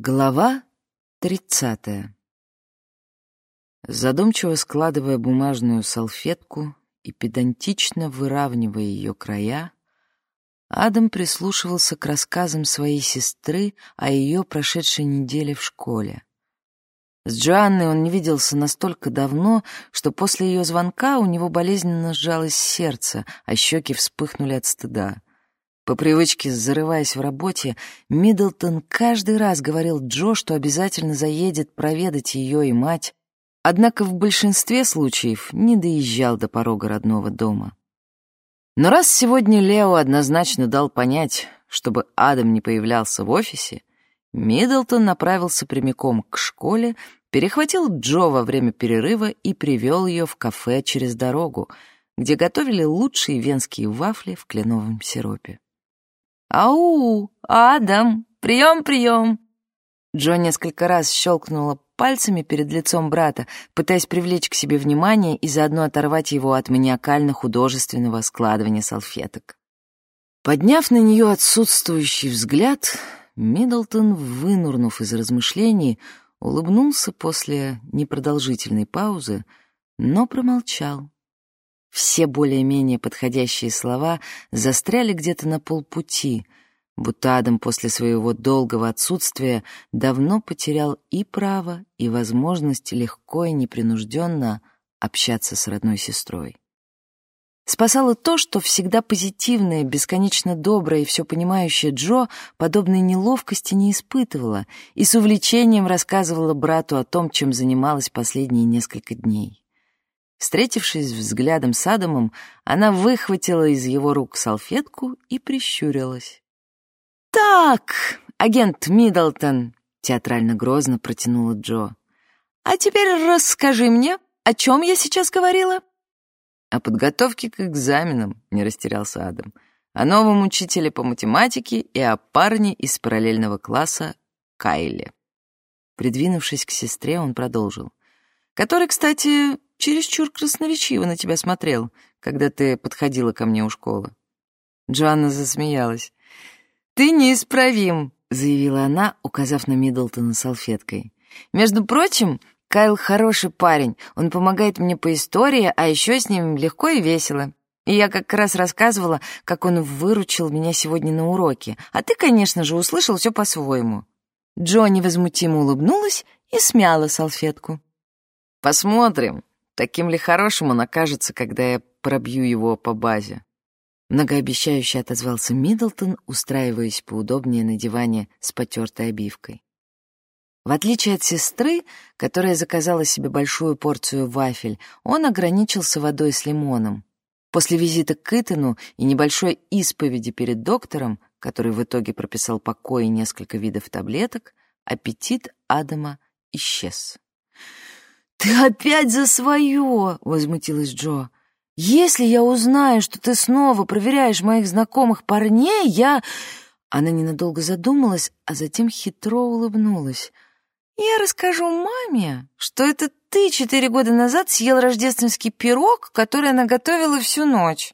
Глава тридцатая Задумчиво складывая бумажную салфетку и педантично выравнивая ее края, Адам прислушивался к рассказам своей сестры о ее прошедшей неделе в школе. С Джоанной он не виделся настолько давно, что после ее звонка у него болезненно сжалось сердце, а щеки вспыхнули от стыда. По привычке, зарываясь в работе, Миддлтон каждый раз говорил Джо, что обязательно заедет проведать ее и мать, однако в большинстве случаев не доезжал до порога родного дома. Но раз сегодня Лео однозначно дал понять, чтобы Адам не появлялся в офисе, Миддлтон направился прямиком к школе, перехватил Джо во время перерыва и привел ее в кафе через дорогу, где готовили лучшие венские вафли в кленовом сиропе. «Ау, Адам, прием, прием!» Джо несколько раз щелкнула пальцами перед лицом брата, пытаясь привлечь к себе внимание и заодно оторвать его от маниакально-художественного складывания салфеток. Подняв на нее отсутствующий взгляд, Миддлтон, вынурнув из размышлений, улыбнулся после непродолжительной паузы, но промолчал. Все более-менее подходящие слова застряли где-то на полпути, будто Адам после своего долгого отсутствия давно потерял и право, и возможность легко и непринужденно общаться с родной сестрой. Спасало то, что всегда позитивная, бесконечно добрая и все понимающая Джо подобной неловкости не испытывала и с увлечением рассказывала брату о том, чем занималась последние несколько дней. Встретившись взглядом с Адамом, она выхватила из его рук салфетку и прищурилась. «Так, агент Миддлтон», — театрально грозно протянула Джо, «а теперь расскажи мне, о чем я сейчас говорила?» «О подготовке к экзаменам», — не растерялся Адам, «о новом учителе по математике и о парне из параллельного класса Кайле». Придвинувшись к сестре, он продолжил. «Который, кстати, чересчур красноречиво на тебя смотрел, когда ты подходила ко мне у школы. Джоанна засмеялась. «Ты неисправим», — заявила она, указав на Миддлтона салфеткой. «Между прочим, Кайл хороший парень, он помогает мне по истории, а еще с ним легко и весело. И я как раз рассказывала, как он выручил меня сегодня на уроке, а ты, конечно же, услышал все по-своему». Джо невозмутимо улыбнулась и смяла салфетку. «Посмотрим», Таким ли хорошим он окажется, когда я пробью его по базе? Многообещающе отозвался Миддлтон, устраиваясь поудобнее на диване с потертой обивкой. В отличие от сестры, которая заказала себе большую порцию вафель, он ограничился водой с лимоном. После визита к Итану и небольшой исповеди перед доктором, который в итоге прописал покой и несколько видов таблеток, аппетит Адама исчез. «Ты опять за свое!» — возмутилась Джо. «Если я узнаю, что ты снова проверяешь моих знакомых парней, я...» Она ненадолго задумалась, а затем хитро улыбнулась. «Я расскажу маме, что это ты четыре года назад съел рождественский пирог, который она готовила всю ночь».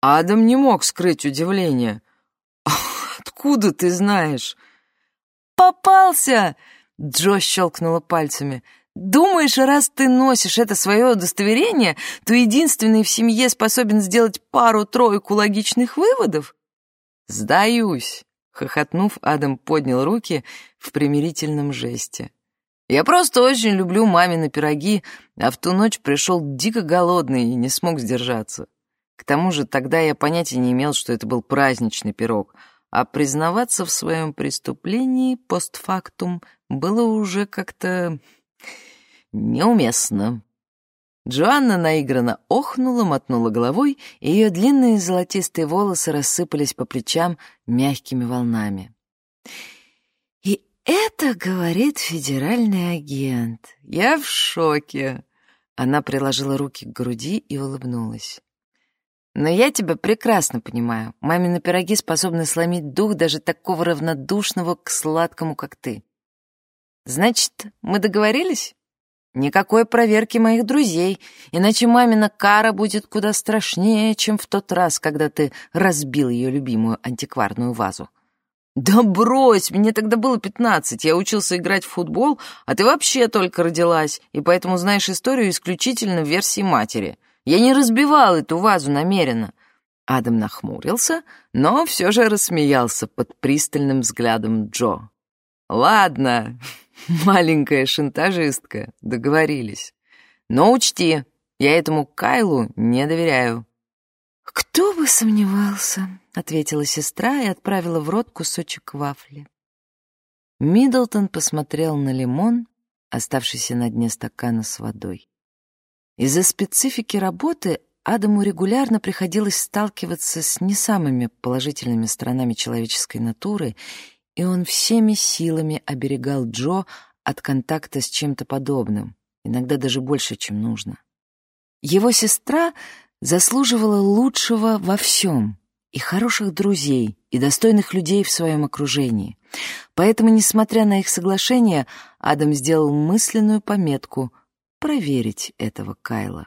Адам не мог скрыть удивление. «Откуда ты знаешь?» «Попался!» — Джо щелкнула пальцами. Думаешь, раз ты носишь это свое удостоверение, то единственный в семье способен сделать пару-тройку логичных выводов? Сдаюсь, хохотнув, Адам поднял руки в примирительном жесте. Я просто очень люблю мамины пироги, а в ту ночь пришел дико голодный и не смог сдержаться. К тому же тогда я понятия не имел, что это был праздничный пирог, а признаваться в своем преступлении постфактум было уже как-то неуместно». Джоанна наигранно охнула, мотнула головой, и ее длинные золотистые волосы рассыпались по плечам мягкими волнами. «И это, — говорит федеральный агент, — я в шоке!» Она приложила руки к груди и улыбнулась. «Но я тебя прекрасно понимаю. Мамины пироги способны сломить дух даже такого равнодушного к сладкому, как ты. Значит, мы договорились?» Никакой проверки моих друзей, иначе мамина кара будет куда страшнее, чем в тот раз, когда ты разбил ее любимую антикварную вазу. «Да брось, мне тогда было пятнадцать, я учился играть в футбол, а ты вообще только родилась, и поэтому знаешь историю исключительно в версии матери. Я не разбивал эту вазу намеренно». Адам нахмурился, но все же рассмеялся под пристальным взглядом Джо. «Ладно, маленькая шантажистка, договорились. Но учти, я этому Кайлу не доверяю». «Кто бы сомневался», — ответила сестра и отправила в рот кусочек вафли. Миддлтон посмотрел на лимон, оставшийся на дне стакана с водой. Из-за специфики работы Адаму регулярно приходилось сталкиваться с не самыми положительными сторонами человеческой натуры, и он всеми силами оберегал Джо от контакта с чем-то подобным, иногда даже больше, чем нужно. Его сестра заслуживала лучшего во всем и хороших друзей, и достойных людей в своем окружении. Поэтому, несмотря на их соглашение, Адам сделал мысленную пометку проверить этого Кайла.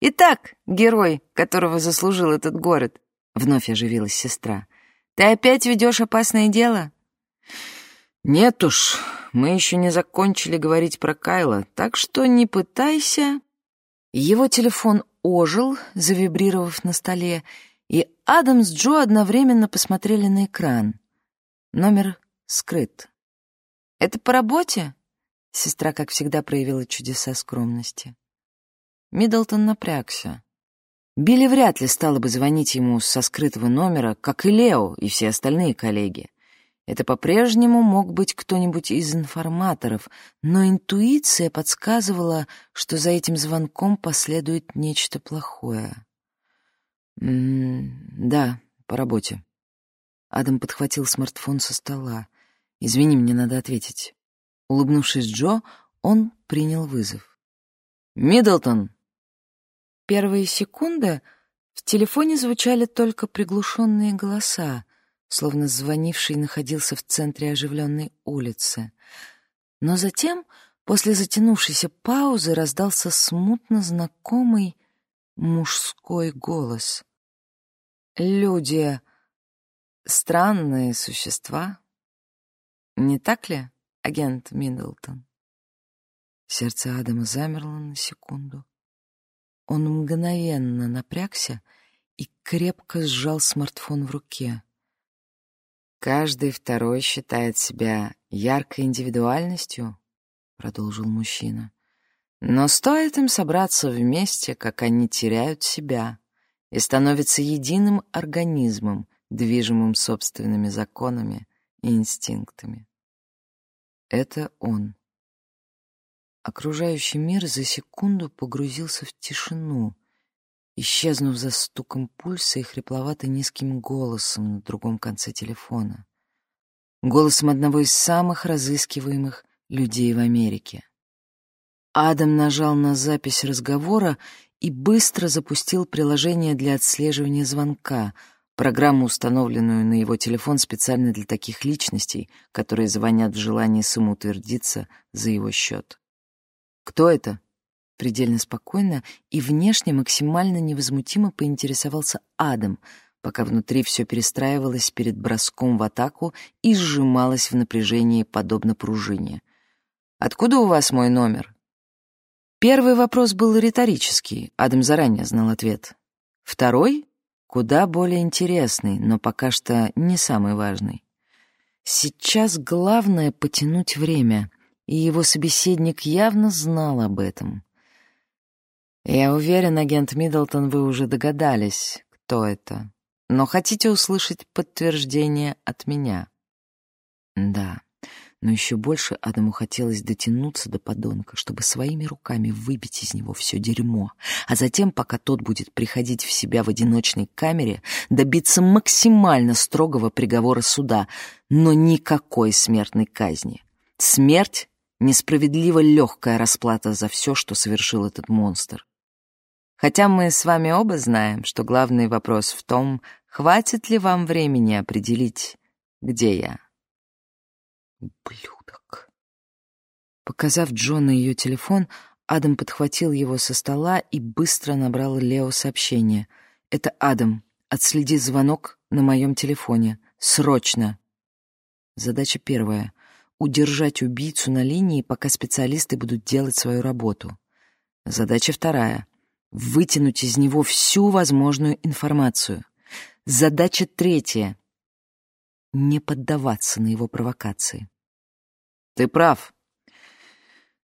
«Итак, герой, которого заслужил этот город», — вновь оживилась сестра, — «ты опять ведешь опасное дело?» «Нет уж, мы еще не закончили говорить про Кайла, так что не пытайся...» Его телефон ожил, завибрировав на столе, и Адам с Джо одновременно посмотрели на экран. Номер скрыт. «Это по работе?» Сестра, как всегда, проявила чудеса скромности. Миддлтон напрягся. Билли вряд ли стала бы звонить ему со скрытого номера, как и Лео и все остальные коллеги. Это по-прежнему мог быть кто-нибудь из информаторов, но интуиция подсказывала, что за этим звонком последует нечто плохое. «М -м «Да, по работе». Адам подхватил смартфон со стола. «Извини, мне надо ответить». Улыбнувшись Джо, он принял вызов. «Миддлтон!» Первые секунды в телефоне звучали только приглушенные голоса, словно звонивший находился в центре оживленной улицы. Но затем, после затянувшейся паузы, раздался смутно знакомый мужской голос. «Люди — странные существа, не так ли, агент Миддлтон?» Сердце Адама замерло на секунду. Он мгновенно напрягся и крепко сжал смартфон в руке. «Каждый второй считает себя яркой индивидуальностью», — продолжил мужчина. «Но стоит им собраться вместе, как они теряют себя и становятся единым организмом, движимым собственными законами и инстинктами. Это он». Окружающий мир за секунду погрузился в тишину, исчезнув за стуком пульса и хрипловато низким голосом на другом конце телефона. Голосом одного из самых разыскиваемых людей в Америке. Адам нажал на запись разговора и быстро запустил приложение для отслеживания звонка, программу, установленную на его телефон специально для таких личностей, которые звонят в желании самоутвердиться за его счет. «Кто это?» Предельно спокойно и внешне максимально невозмутимо поинтересовался Адам, пока внутри все перестраивалось перед броском в атаку и сжималось в напряжении, подобно пружине. «Откуда у вас мой номер?» Первый вопрос был риторический, Адам заранее знал ответ. Второй — куда более интересный, но пока что не самый важный. Сейчас главное — потянуть время, и его собеседник явно знал об этом. Я уверен, агент Миддлтон, вы уже догадались, кто это. Но хотите услышать подтверждение от меня? Да, но еще больше Адаму хотелось дотянуться до подонка, чтобы своими руками выбить из него все дерьмо, а затем, пока тот будет приходить в себя в одиночной камере, добиться максимально строгого приговора суда, но никакой смертной казни. Смерть — несправедливо легкая расплата за все, что совершил этот монстр. Хотя мы с вами оба знаем, что главный вопрос в том, хватит ли вам времени определить, где я. Ублюдок. Показав Джону ее телефон, Адам подхватил его со стола и быстро набрал Лео сообщение. «Это Адам. Отследи звонок на моем телефоне. Срочно. Задача первая — удержать убийцу на линии, пока специалисты будут делать свою работу. Задача вторая — вытянуть из него всю возможную информацию. Задача третья — не поддаваться на его провокации. «Ты прав.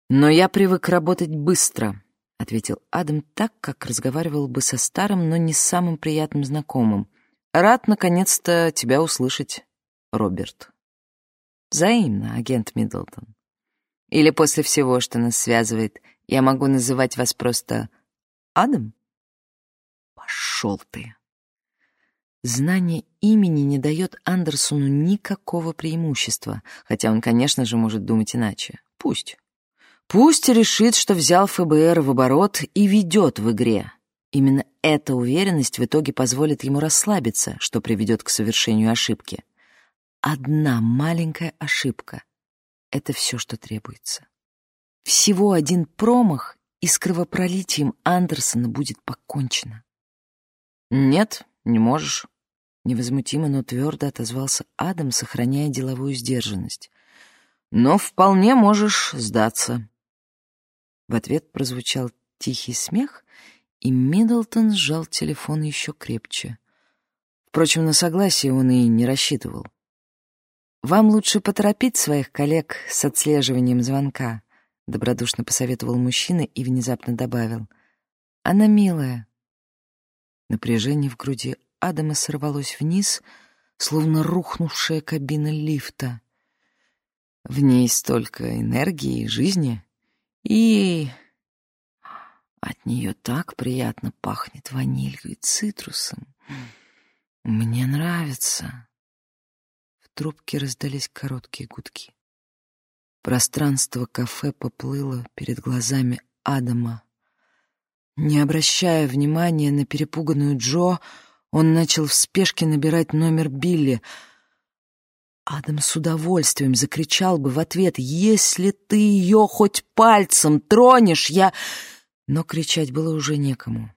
Но я привык работать быстро», — ответил Адам так, как разговаривал бы со старым, но не самым приятным знакомым. «Рад, наконец-то, тебя услышать, Роберт». «Взаимно, агент Миддлтон. Или после всего, что нас связывает, я могу называть вас просто Адам?» «Пошел ты!» Знание имени не дает Андерсону никакого преимущества, хотя он, конечно же, может думать иначе. Пусть. Пусть решит, что взял ФБР в оборот и ведет в игре. Именно эта уверенность в итоге позволит ему расслабиться, что приведет к совершению ошибки. Одна маленькая ошибка — это все, что требуется. Всего один промах, и с кровопролитием Андерсона будет покончено. «Нет, не можешь», Невозмутимо, но твердо отозвался Адам, сохраняя деловую сдержанность. «Но вполне можешь сдаться». В ответ прозвучал тихий смех, и Миддлтон сжал телефон еще крепче. Впрочем, на согласие он и не рассчитывал. «Вам лучше поторопить своих коллег с отслеживанием звонка», — добродушно посоветовал мужчина и внезапно добавил. «Она милая». Напряжение в груди Адама сорвалось вниз, словно рухнувшая кабина лифта. В ней столько энергии и жизни, и от нее так приятно пахнет ванилью и цитрусом. Мне нравится. Трубке раздались короткие гудки. Пространство кафе поплыло перед глазами Адама. Не обращая внимания на перепуганную Джо, он начал в спешке набирать номер Билли. Адам с удовольствием закричал бы в ответ «Если ты ее хоть пальцем тронешь, я...» Но кричать было уже некому.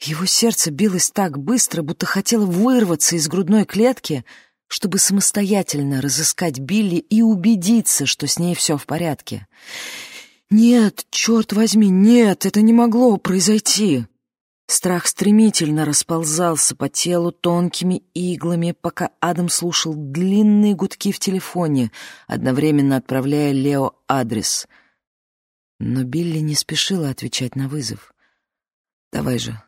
Его сердце билось так быстро, будто хотело вырваться из грудной клетки, чтобы самостоятельно разыскать Билли и убедиться, что с ней все в порядке. «Нет, черт возьми, нет, это не могло произойти!» Страх стремительно расползался по телу тонкими иглами, пока Адам слушал длинные гудки в телефоне, одновременно отправляя Лео адрес. Но Билли не спешила отвечать на вызов. «Давай же,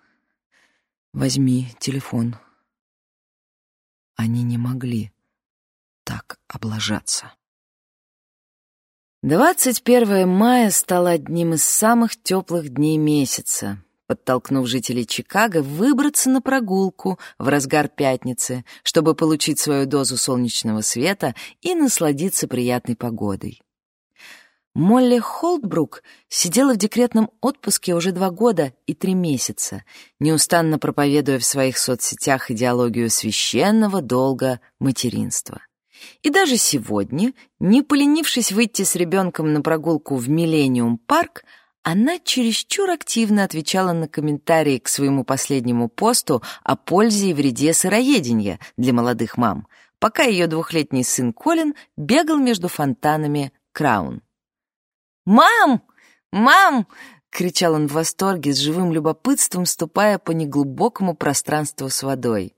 возьми телефон». Они не могли так облажаться. 21 мая стало одним из самых теплых дней месяца подтолкнув жителей Чикаго выбраться на прогулку в разгар пятницы, чтобы получить свою дозу солнечного света и насладиться приятной погодой. Молли Холдбрук сидела в декретном отпуске уже два года и три месяца, неустанно проповедуя в своих соцсетях идеологию священного долга материнства. И даже сегодня, не поленившись выйти с ребенком на прогулку в Миллениум парк, она чересчур активно отвечала на комментарии к своему последнему посту о пользе и вреде сыроедения для молодых мам, пока ее двухлетний сын Колин бегал между фонтанами Краун. «Мам! Мам!» — кричал он в восторге, с живым любопытством ступая по неглубокому пространству с водой.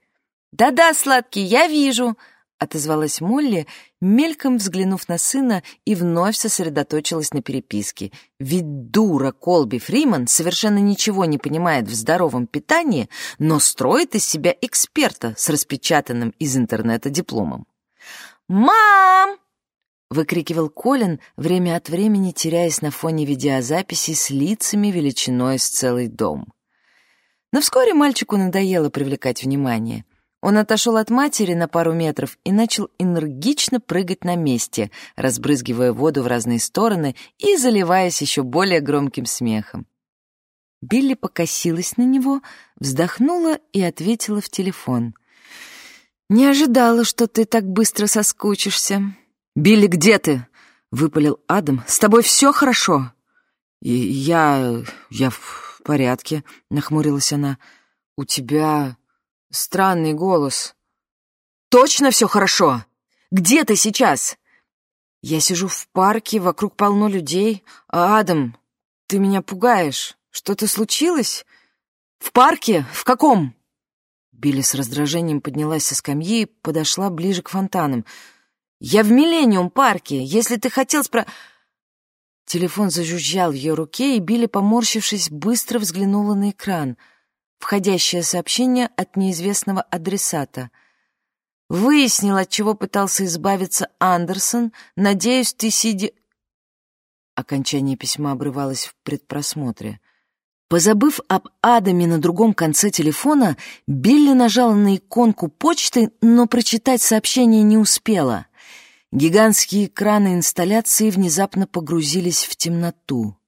«Да-да, сладкий, я вижу!» — отозвалась Молли, мельком взглянув на сына и вновь сосредоточилась на переписке. Ведь дура Колби Фриман совершенно ничего не понимает в здоровом питании, но строит из себя эксперта с распечатанным из интернета дипломом. «Мам!» — выкрикивал Колин, время от времени теряясь на фоне видеозаписи с лицами величиной с целый дом. Но вскоре мальчику надоело привлекать внимание — он отошел от матери на пару метров и начал энергично прыгать на месте, разбрызгивая воду в разные стороны и заливаясь еще более громким смехом. Билли покосилась на него, вздохнула и ответила в телефон. «Не ожидала, что ты так быстро соскучишься». «Билли, где ты?» — выпалил Адам. «С тобой все хорошо?» И «Я... я в порядке», — нахмурилась она. «У тебя Странный голос. «Точно все хорошо? Где ты сейчас?» «Я сижу в парке, вокруг полно людей. А, Адам, ты меня пугаешь. Что-то случилось? В парке? В каком?» Билли с раздражением поднялась со скамьи и подошла ближе к фонтанам. «Я в Миллениум парке. Если ты хотел спро...» Телефон зажужжал в ее руке, и Билли, поморщившись, быстро взглянула на экран. Входящее сообщение от неизвестного адресата. «Выяснил, от чего пытался избавиться Андерсон. Надеюсь, ты сиди...» Окончание письма обрывалось в предпросмотре. Позабыв об Адаме на другом конце телефона, Билли нажала на иконку почты, но прочитать сообщение не успела. Гигантские экраны инсталляции внезапно погрузились в темноту.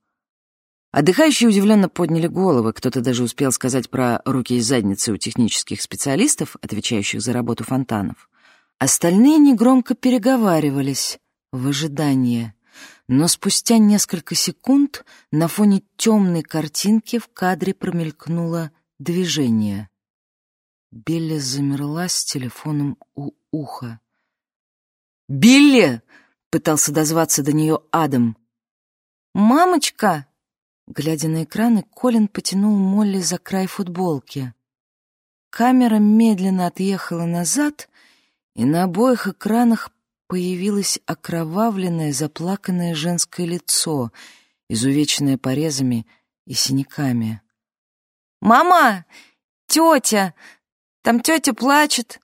Отдыхающие удивленно подняли головы, кто-то даже успел сказать про руки и задницы у технических специалистов, отвечающих за работу фонтанов. Остальные негромко переговаривались в ожидании. Но спустя несколько секунд на фоне темной картинки в кадре промелькнуло движение. Билли замерла с телефоном у уха. «Билли!» — пытался дозваться до нее Адам. «Мамочка!» Глядя на экраны, Колин потянул Молли за край футболки. Камера медленно отъехала назад, и на обоих экранах появилось окровавленное, заплаканное женское лицо, изувеченное порезами и синяками. «Мама! Тетя! Там тетя плачет!»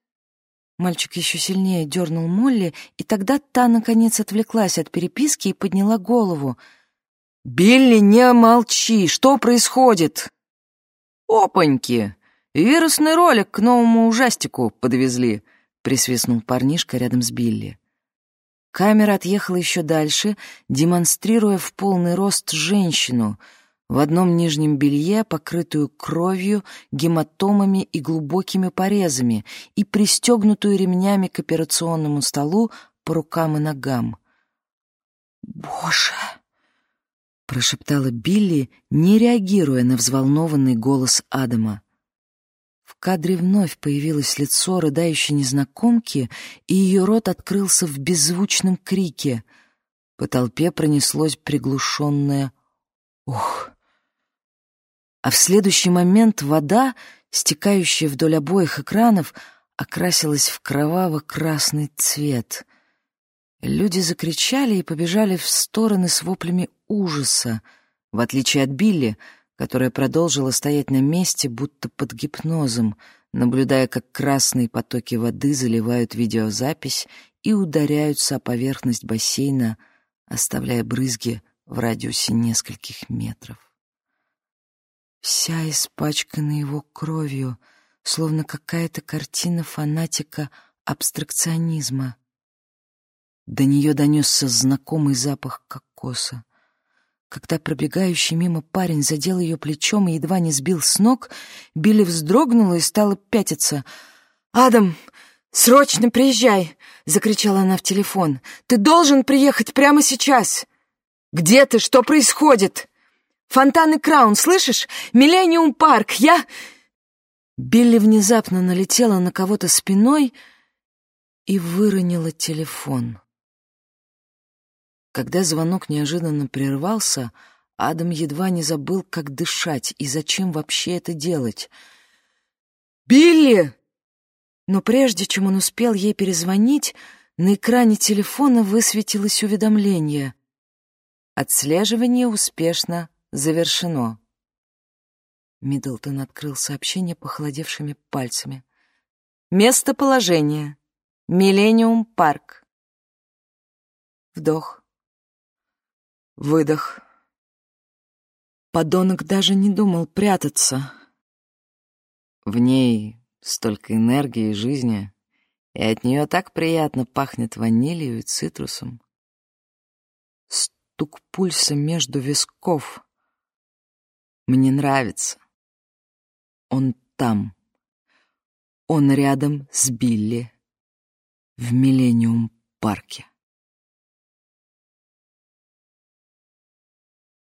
Мальчик еще сильнее дернул Молли, и тогда та, наконец, отвлеклась от переписки и подняла голову. «Билли, не молчи! Что происходит?» «Опаньки! Вирусный ролик к новому ужастику подвезли!» — присвистнул парнишка рядом с Билли. Камера отъехала еще дальше, демонстрируя в полный рост женщину в одном нижнем белье, покрытую кровью, гематомами и глубокими порезами, и пристегнутую ремнями к операционному столу по рукам и ногам. «Боже!» — прошептала Билли, не реагируя на взволнованный голос Адама. В кадре вновь появилось лицо рыдающей незнакомки, и ее рот открылся в беззвучном крике. По толпе пронеслось приглушенное «Ух!». А в следующий момент вода, стекающая вдоль обоих экранов, окрасилась в кроваво-красный цвет. Люди закричали и побежали в стороны с воплями ужаса. В отличие от Билли, которая продолжила стоять на месте, будто под гипнозом, наблюдая, как красные потоки воды заливают видеозапись и ударяются о поверхность бассейна, оставляя брызги в радиусе нескольких метров. Вся испачкана его кровью, словно какая-то картина фанатика абстракционизма. До нее донесся знакомый запах кокоса. Когда пробегающий мимо парень задел ее плечом и едва не сбил с ног, Билли вздрогнула и стала пятиться. «Адам, срочно приезжай!» — закричала она в телефон. «Ты должен приехать прямо сейчас!» «Где ты? Что происходит?» «Фонтан Краун, слышишь? Миллениум Парк, я...» Билли внезапно налетела на кого-то спиной и выронила телефон. Когда звонок неожиданно прервался, Адам едва не забыл, как дышать и зачем вообще это делать. «Билли!» Но прежде чем он успел ей перезвонить, на экране телефона высветилось уведомление. «Отслеживание успешно завершено». Миддлтон открыл сообщение похолодевшими пальцами. «Местоположение. Миллениум Парк». Вдох. Выдох. Подонок даже не думал прятаться. В ней столько энергии и жизни, и от нее так приятно пахнет ванилью и цитрусом. Стук пульса между висков. Мне нравится. Он там. Он рядом с Билли в Миллениум парке.